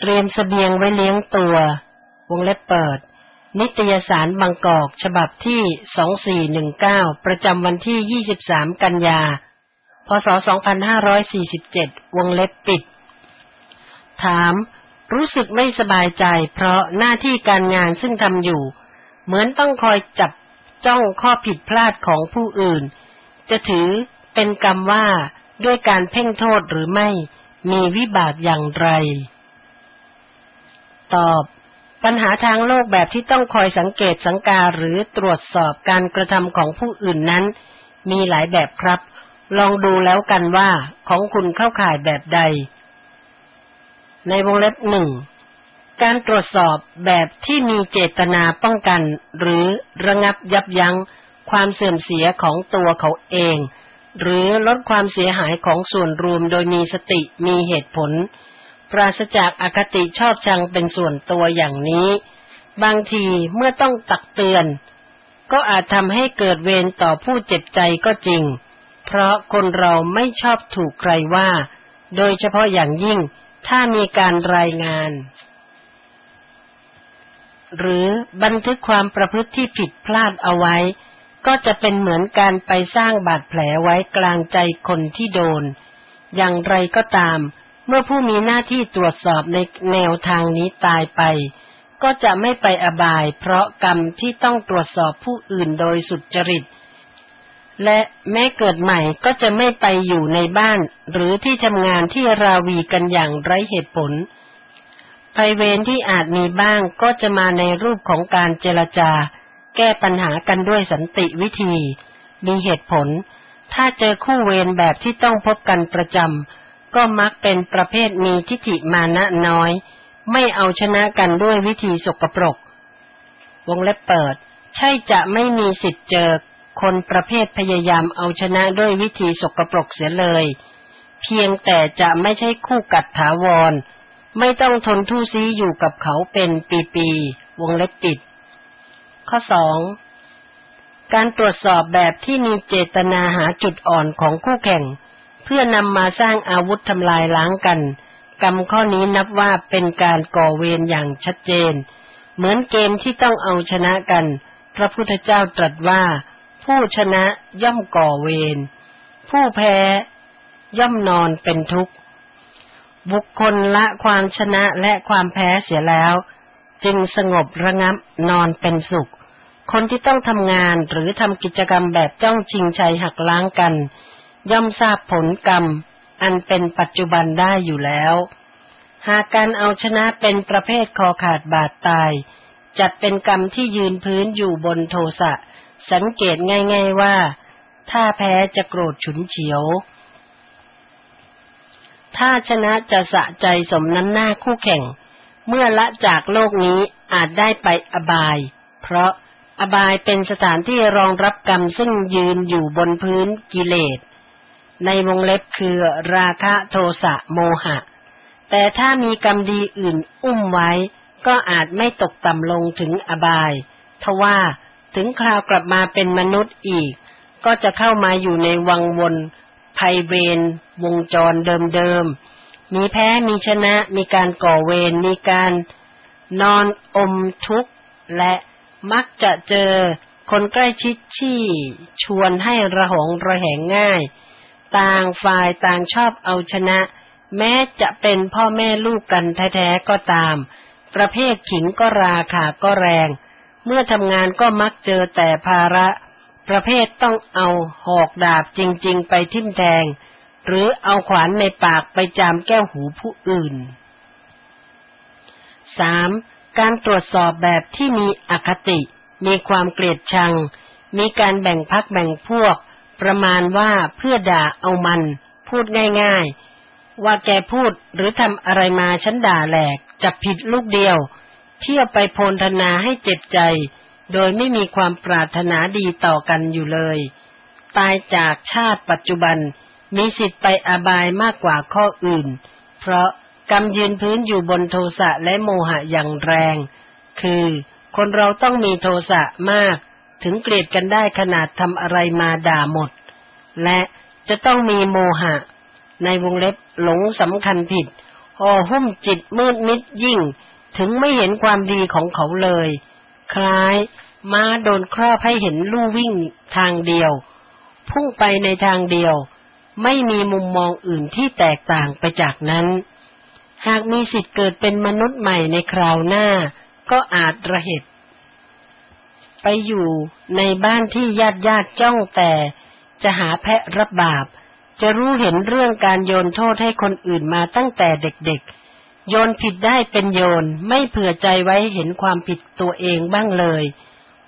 เตรียมสเสบียงไว้เลี้ยงตัว วงเล็บเปิด นิตยสารบางกอก ฉบับที่ 2419 ประจำวันที่ 23 กันยา พศ 2547 วงเล็บปิด ถาม รู้สึกไม่สบายใจ เพราะหน้าที่การงานซึ่งทำอยู่ เหมือนต้องคอยจับจ้องข้อผิดพลาดของผู้อื่น จะถือเป็นกรรมว่าด้วยการเพ่งโทษหรือไม่ มีวิบากอย่างไร ตอบ ปัญหาทางโลกแบบที่ต้องคอยสังเกตสังกาหรือตรวจสอบการกระทำของผู้อื่นนั้น มีหลายแบบครับ ลองดูแล้วกันว่าของคุณเข้าข่ายแบบใด ในวงเล็บหนึ่งการตรวจสอบแบบที่มีเจตนาป้องกัน หรือระงับยับยั้งความเสื่อมเสียของตัวเขาเอง หรือลดความเสียหายของส่วนรวมโดยมีสติมีเหตุผล ปราศจากอคติชอบชังเป็นส่วนตัวอย่างนี้ บางทีเมื่อต้องตักเตือน ก็อาจทำให้เกิดเวรต่อผู้เจ็บใจก็จริง เพราะคนเราไม่ชอบถูกใครว่า โดยเฉพาะอย่างยิ่งถ้ามีการรายงาน หรือบันทึกความประพฤติที่ผิดพลาดเอาไว้ ก็จะเป็นเหมือนการไปสร้างบาดแผลไว้กลางใจคนที่โดน อย่างไรก็ตาม เมื่อผู้มีหน้าที่ตรวจสอบในแนวทางนี้ตายไป ก็จะไม่ไปอบาย เพราะกรรมที่ต้องตรวจสอบผู้อื่นโดยสุจริต และแม้เกิดใหม่ก็จะไม่ไปอยู่ในบ้าน หรือที่ทำงานที่ราวีกันอย่างไร้เหตุผลภัยเวรที่อาจมีบ้างก็จะมาในรูปของการเจรจา แก้ปัญหากันด้วยสันติวิธี มีเหตุผล ถ้าเจอคู่เวรแบบที่ต้องพบกันประจำ ก็มักเป็นประเภทมีทิฏฐิมานะน้อย ไม่เอาชนะกันด้วยวิธีสกปรก วงเล็บเปิด ใช่จะไม่มีสิทธิ์เจอคนประเภทพยายามเอาชนะด้วยวิธีสกปรกเสียเลย เพียงแต่จะไม่ใช่คู่กัดถาวร ไม่ต้องทนทุ์ซีอยู่กับเขาเป็นปีๆวงเล็บปิด ข้อสองการตรวจสอบแบบที่มีเจตนาหาจุดอ่อนของคู่แข่ง พื่อนำมาสร้างอาวุธทำลายล้างกัน กรรมข้อนี้นับว่าเป็นการก่อเวรอย่างชัดเจน เหมือนเกมที่ต้องเอาชนะกัน พระพุทธเจ้าตรัสว่า ผู้ชนะย่อมก่อเวร ผู้แพ้ ย่อมนอนเป็นทุกข์ บุคคลละความชนะและความแพ้เสียแล้ว จึงสงบระงับนอนเป็นสุข คนที่ต้องทำงานหรือทำกิจกรรมแบบจ้องชิงชัยหักล้างกัน ย่อมทราบผลกรรม อันเป็นปัจจุบันได้อยู่แล้ว หากการเอาชนะเป็นประเภทคอขาดบาดตาย จัดเป็นกรรมที่ยืนพื้นอยู่บนโทสะ สังเกตง่ายๆว่า ถ้าแพ้จะโกรธฉุนเฉียว ถ้าชนะจะสะใจสมน้ำหน้าคู่แข่ง เมื่อละจากโลกนี้อาจได้ไปอบาย เพราะอบายเป็นสถานที่รองรับกรรมซึ่งยืนอยู่บนพื้นกิเลส ในวงเล็บคือราคะโทสะโมหะ แต่ถ้ามีกรรมดีอื่นอุ้มไว้ ก็อาจไม่ตกต่ำลงถึงอบายทว่าถึงคราวกลับมาเป็นมนุษย์อีก ก็จะเข้ามาอยู่ในวังวนภัยเวรวงจรเดิมๆ มีแพ้มีชนะ มีการก่อเวร มีการนอนอมทุกข์ และมักจะเจอคนใกล้ชิดที่ชวนให้ระหองระแหงง่าย ต่างฝ่ายต่างชอบเอาชนะ แม้จะเป็นพ่อแม่ลูกกันแท้ๆก็ตาม ประเภทขิงก็ราคาก็แรง เมื่อทำงานก็มักเจอแต่ภาระ ประเภทต้องเอาหอกดาบจริงๆไปทิ่มแทง หรือเอาขวานในปากไปจามแก้วหูผู้อื่น 3. การตรวจสอบแบบที่มีอคติ มีความเกลียดชัง มีการแบ่งพักแบ่งพวก ประมาณว่าเพื่อด่าเอามัน พูดง่ายๆ ว่าแกพูดหรือทำอะไรมาฉันด่าแหลกจับผิดลูกเดียว เที่ยวไปโพลธนาให้เจ็บใจ โดยไม่มีความปรารถนาดีต่อกันอยู่เลย ตายจากชาติปัจจุบัน มีสิทธิ์ไปอบายมากกว่าข้ออื่น เพราะกรรมยืนพื้นอยู่บนโทสะและโมหะอย่างแรง คือคนเราต้องมีโทสะมาก ถึงเกลียดกันได้ขนาดทำอะไรมาด่าหมด และจะต้องมีโมหะ ในวงเล็บหลงสำคัญผิดห่อหุ้มจิตมืดมิดยิ่ง ถึงไม่เห็นความดีของเขาเลย คล้าย ม้าโดนครอบให้เห็นลู่วิ่งทางเดียว พุ่งไปในทางเดียว ไม่มีมุมมองอื่นที่แตกต่างไปจากนั้น หากมีสิทธิ์เกิดเป็นมนุษย์ใหม่ในคราวหน้า ก็อาจระเหตุ ไปอยู่ในบ้านที่ญาติญาติจ้องแต่จะหาแพะรับบาป จะรู้เห็นเรื่องการโยนโทษให้คนอื่นมาตั้งแต่เด็กๆ โยนผิดได้เป็นโยนไม่เผื่อใจไว้เห็นความผิดตัวเองบ้างเลย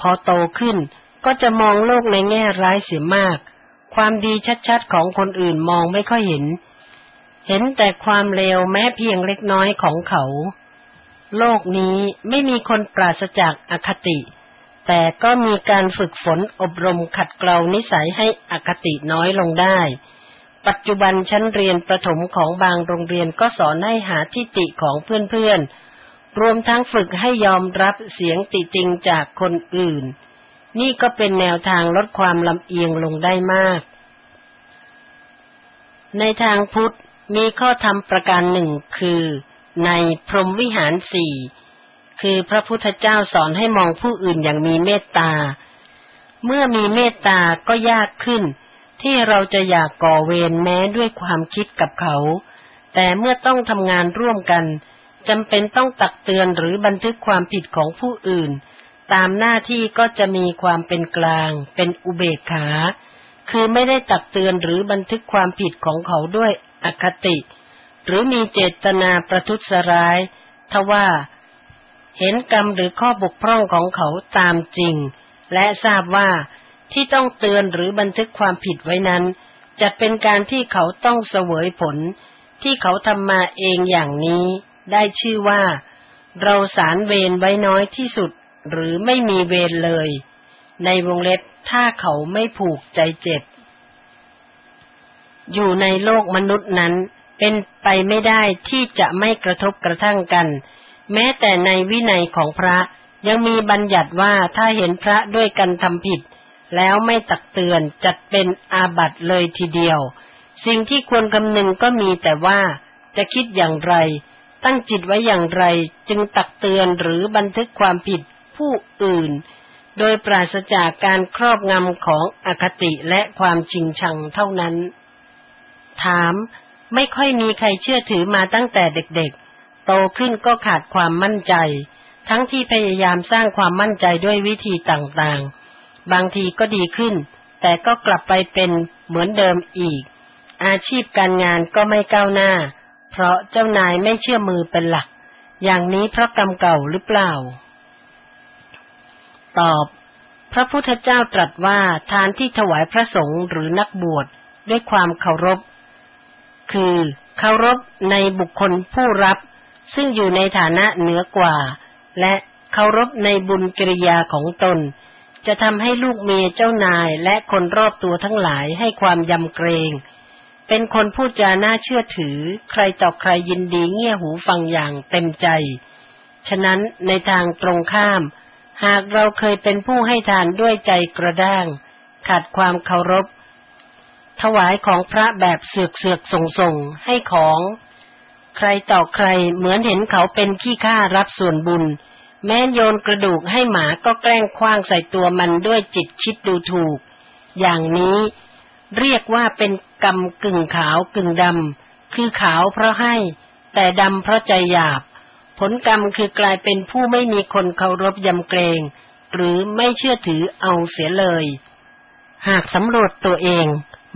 พอโตขึ้นก็จะมองโลกในแง่ร้ายเสียมาก ความดีชัดๆของคนอื่นมองไม่ค่อยเห็น เห็นแต่ความเลวแม้เพียงเล็กน้อยของเขา โลกนี้ไม่มีคนปราศจากอคติ แต่ก็มีการฝึกฝนอบรมขัดเกลานิสัยให้อคติน้อยลงได้ ปัจจุบันชั้นเรียนประถมของบางโรงเรียนก็สอนให้หาทิฏฐิของเพื่อนๆ รวมทั้งฝึกให้ยอมรับเสียงติจริงจากคนอื่น นี่ก็เป็นแนวทางลดความลำเอียงลงได้มาก ในทางพุทธมีข้อธรรมประการหนึ่งคือ ในพรหมวิหารสี่ คือพระพุทธเจ้าสอนให้มองผู้อื่นอย่างมีเมตตา เมื่อมีเมตตาก็ยากขึ้น ที่เราจะอยากก่อเวรแม้ด้วยความคิดกับเขา แต่เมื่อต้องทำงานร่วมกันจำเป็นต้องตักเตือนหรือบันทึกความผิดของผู้อื่น ตามหน้าที่ก็จะมีความเป็นกลาง เป็นอุเบกขา คือไม่ได้ตักเตือนหรือบันทึกความผิดของเขาด้วยอคติ หรือมีเจตนาประทุษร้าย ทว่า เห็นกรรมหรือข้อบกพร่องของเขาตามจริง และทราบว่าที่ต้องเตือนหรือบันทึกความผิดไว้นั้น จะเป็นการที่เขาต้องเสวยผล ที่เขาทำมาเองอย่างนี้ ได้ชื่อว่า เราสารเวรไว้น้อยที่สุด หรือไม่มีเวรเลย ในวงเล็บถ้าเขาไม่ผูกใจเจ็บ อยู่ในโลกมนุษย์นั้นเป็นไปไม่ได้ที่จะไม่กระทบกระทั่งกัน แม้แต่ในวินัยของพระยังมีบัญญัติว่าถ้าเห็นพระด้วยกันทำผิด แล้วไม่ตักเตือนจัดเป็นอาบัตเลยทีเดียว สิ่งที่ควรคำนึงก็มีแต่ว่าจะคิดอย่างไร ตั้งจิตไว้อย่างไรจึงตักเตือนหรือบันทึกความผิดผู้อื่น โดยปราศจากการครอบงำของอคติและความชิงชังเท่านั้น ถาม ไม่ค่อยมีใครเชื่อถือมาตั้งแต่เด็กๆ โตขึ้นก็ขาดความมั่นใจ ทั้งที่พยายามสร้างความมั่นใจด้วยวิธีต่างๆ บางทีก็ดีขึ้น แต่ก็กลับไปเป็นเหมือนเดิมอีก อาชีพการงานก็ไม่ก้าวหน้า เพราะเจ้านายไม่เชื่อมือเป็นหลัก อย่างนี้เพราะกรรมเก่าหรือเปล่า ตอบ พระพุทธเจ้าตรัสว่าทานที่ถวายพระสงฆ์หรือนักบวชด้วยความเคารพ คือเคารพในบุคคลผู้รับ ซึ่งอยู่ในฐานะเหนือกว่า และเคารพในบุญกิริยาของตน จะทำให้ลูกเมียเจ้านายและคนรอบตัวทั้งหลายให้ความยำเกรง เป็นคนพูดจาน่าเชื่อถือ ใครต่อใครยินดีเงี่ยหูฟังอย่างเต็มใจ ฉะนั้นในทางตรงข้าม หากเราเคยเป็นผู้ให้ทานด้วยใจกระด้าง ขาดความเคารพถวายของพระแบบเสือกเสือกส่งส่งให้ของ ใครต่อใครเหมือนเห็นเขาเป็นขี้ข้ารับส่วนบุญ แม้โยนกระดูกให้หมาก็แกล้งคว้างใส่ตัวมันด้วยจิตคิดดูถูก อย่างนี้เรียกว่าเป็นกรรมกึ่งขาวกึ่งดำ คือขาวเพราะให้ แต่ดำเพราะใจหยาบ ผลกรรมคือกลายเป็นผู้ไม่มีคนเคารพยำเกรง หรือไม่เชื่อถือเอาเสียเลย หากสำรวจตัวเอง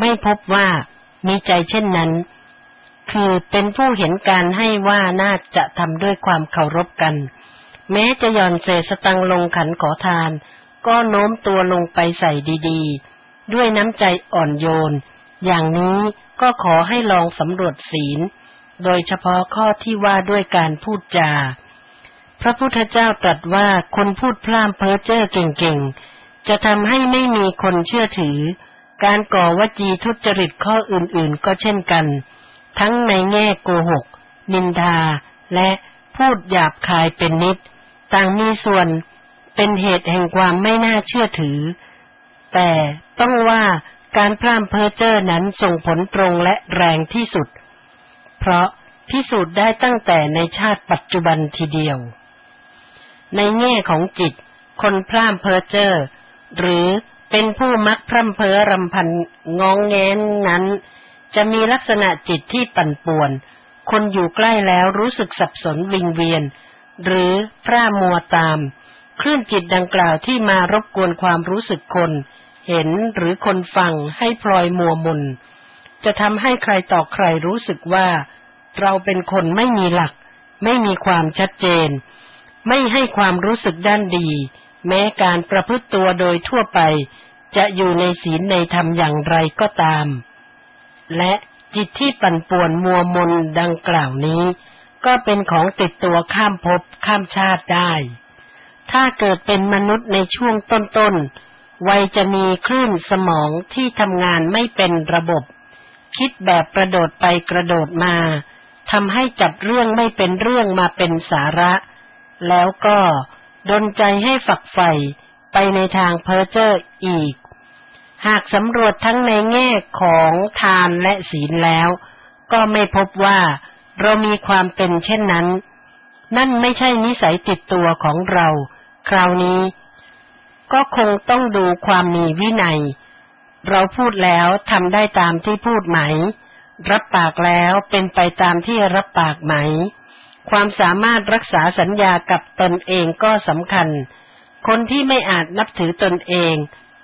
ไม่พบว่ามีใจเช่นนั้น คือเป็นผู้เห็นการให้ว่าน่าจะทำด้วยความเคารพกัน แม้จะย่อนเศษสตังลงขันขอทาน ก็โน้มตัวลงไปใส่ดีๆ ด้วยน้ำใจอ่อนโยน อย่างนี้ก็ขอให้ลองสำรวจศีล โดยเฉพาะข้อที่ว่าด้วยการพูดจา พระพุทธเจ้าตรัสว่าคนพูดพล่ามเพ้อเจ้อเก่งๆ จะทำให้ไม่มีคนเชื่อถือ การก่อวจีทุจริตข้ออื่นๆ ก็เช่นกัน ทั้งในแง่โกหก นินทา และพูดหยาบคายเป็นนิด ต่างมีส่วนเป็นเหตุแห่งความไม่น่าเชื่อถือ แต่ต้องว่าการพร่ำเพ้อเจ้อนั้นส่งผลตรงและแรงที่สุด เพราะพิสูจน์ได้ตั้งแต่ในชาติปัจจุบันทีเดียว ในแง่ของจิต คนพร่ำเพ้อเจอร์หรือเป็นผู้มักพร่ำเพ้อรำพันงองแงนนั้น จะมีลักษณะจิตที่ปั่นป่วน คนอยู่ใกล้แล้วรู้สึกสับสนวิงเวียน หรือพร่ามัวตาม คลื่นจิตดังกล่าวที่มารบกวนความรู้สึกคน เห็นหรือคนฟังให้พลอยมัวมุน จะทำให้ใครต่อใครรู้สึกว่า เราเป็นคนไม่มีหลัก ไม่มีความชัดเจน ไม่ให้ความรู้สึกด้านดี แม้การประพฤติตัวโดยทั่วไป จะอยู่ในศีลในธรรมอย่างไรก็ตาม และจิตที่ปั่นป่วนมัวมนดังกล่าวนี้ ก็เป็นของติดตัวข้ามภพข้ามชาติได้ ถ้าเกิดเป็นมนุษย์ในช่วงต้นๆ วัยจะมีคลื่นสมองที่ทำงานไม่เป็นระบบ คิดแบบกระโดดไปกระโดดมาทำให้จับเรื่องไม่เป็นเรื่องมาเป็นสาระ แล้วก็ดนใจให้ฝักใฝ่ไปในทางเพอเจอร์อีก หากสำรวจทั้งในแง่ของทานและศีลแล้ว ก็ไม่พบว่าเรามีความเป็นเช่นนั้น นั่นไม่ใช่นิสัยติดตัวของเรา คราวนี้ ก็คงต้องดูความมีวินัย เราพูดแล้วทำได้ตามที่พูดไหม รับปากแล้วเป็นไปตามที่รับปากไหม ความสามารถรักษาสัญญากับตนเองก็สำคัญ คนที่ไม่อาจนับถือตนเอง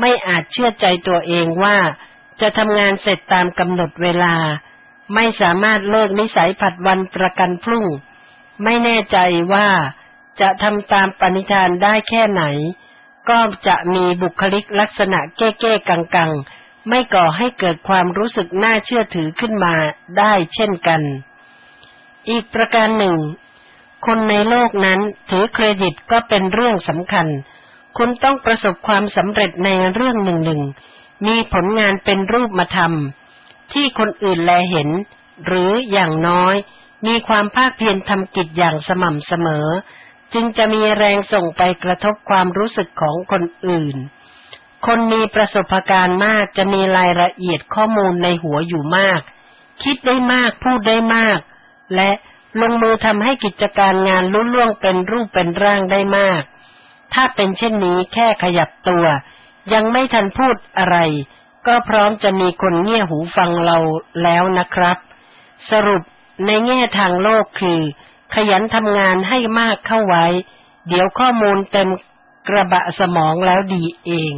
ไม่อาจเชื่อใจตัวเองว่าจะทำงานเสร็จตามกำหนดเวลา ไม่สามารถเลิกนิสัยผัดวันประกันพรุ่ง ไม่แน่ใจว่าจะทำตามปณิธานได้แค่ไหน ก็จะมีบุคลิกลักษณะเก้เก้กังกังไม่ก่อให้เกิดความรู้สึกน่าเชื่อถือขึ้นมาได้เช่นกัน อีกประการหนึ่ง คนในโลกนั้นถือเครดิตก็เป็นเรื่องสำคัญ คุณต้องประสบความสำเร็จในเรื่องหนึ่งหนึ่ง มีผลงานเป็นรูปมาทำที่คนอื่นแลเห็น หรืออย่างน้อย มีความภาคเพียรทำกิจอย่างสม่ำเสมอ จึงจะมีแรงส่งไปกระทบความรู้สึกของคนอื่น คนมีประสบการณ์มากจะมีรายละเอียดข้อมูลในหัวอยู่มาก คิดได้มากพูดได้มาก และลงมือทำให้กิจการงานลุ่ล่วงเป็นรูปเป็นร่างได้มาก ถ้าเป็นเช่นนี้แค่ขยับตัว ยังไม่ทันพูดอะไร ก็พร้อมจะมีคนเงี่ยหูฟังเราแล้วนะครับ สรุปในแง่ทางโลกคือ ขยันทำงานให้มากเข้าไว้ เดี๋ยวข้อมูลเต็มกระบะสมองแล้วดีเอง